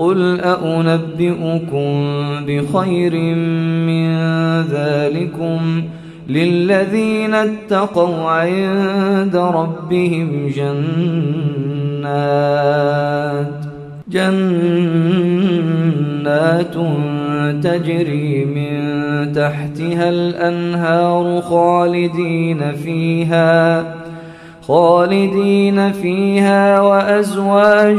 قل أنبئكم بخير من ذلكم للذين اتقوا عند ربهم جنات جنات تجري من تحتها الأنهار خالدين فيها خالدين فيها وأزواج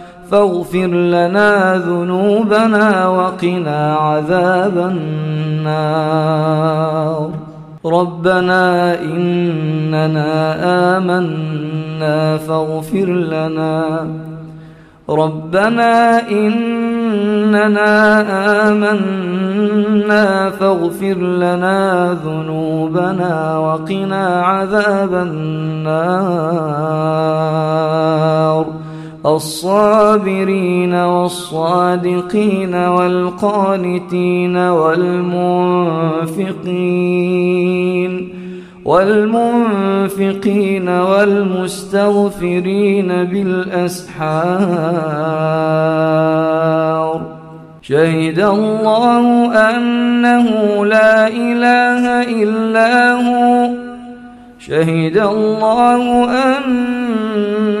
فاغفر لنا ذنوبنا وقنا عذاب النار. ربنا إننا آمنا فاغفر لنا. ربنا إننا آمنا فاغفر لنا ذنوبنا وقنا عذاب النار. الصابرين والصادقين والقانتين والمنفقين والمنفقين والمستغفرين بالأسحار شهد الله أنه لا إله إلا هو شهد الله أنه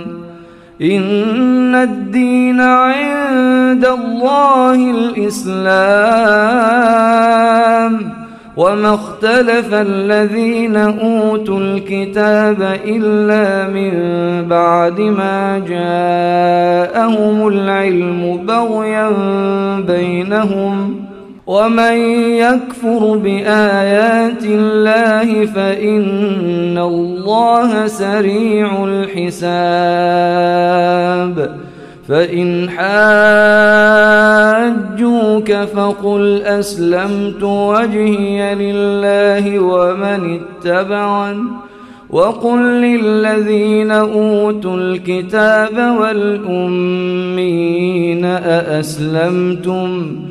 إن الدين عند الله الإسلام وما اختلف الذين أوتوا الكتاب إلا من بعد ما جاءهم العلم بغيا بينهم ومن يكفر بآيات الله فإن الله سريع الحساب فإن حاجوك فقل أسلمت وجهي لله ومن اتبعني وقل للذين أوتوا الكتاب والأمين أأسلمتم ؟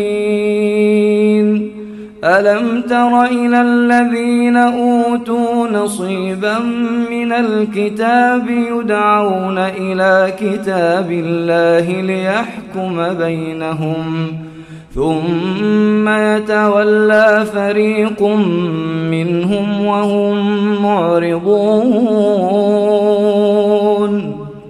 ألم تر إلى الذين أوتوا نصيبا من الكتاب يدعون إلى كتاب الله ليحكم بينهم ثم يتولى فريق منهم وهم معرضون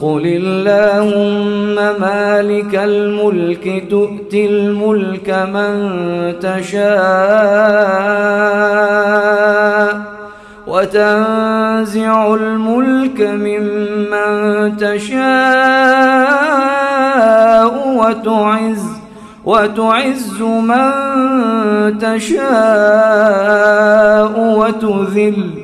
قل اللهم مالك الملك تؤتي الملك من تشاء وتنزع الملك ممن تشاء وتعز وتعز من تشاء وتذل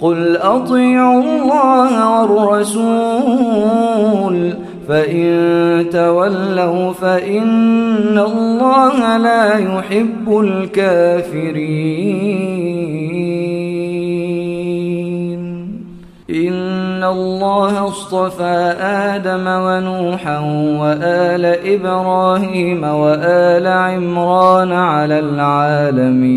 قل أطيعوا الله والرسول فإن تولوا فإن الله لا يحب الكافرين. إن الله اصطفى آدم ونوحا وآل إبراهيم وآل عمران على العالمين.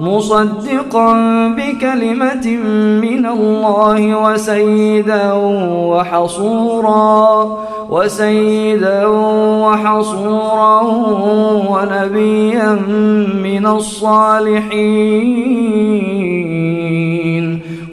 مصدقا بكلمة من الله وسيدا وحصورا وسيدا وحصورا ونبيا من الصالحين.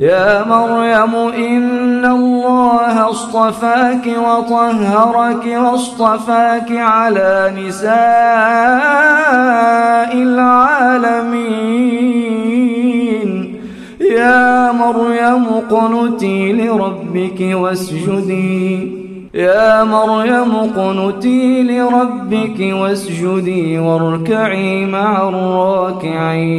يا مريم إن الله اصطفاك وطهرك واصطفاك على نساء العالمين. يا مريم قنتي لربك واسجدي. يا مريم قنتي لربك واسجدي واركعي مع الراكعين.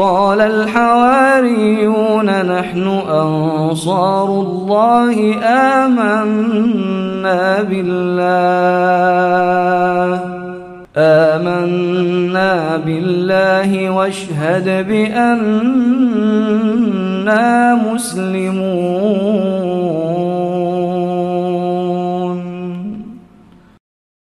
قال الحواريون نحن أنصار الله آمنا بالله. آمنا بالله واشهد بأننا مسلمون.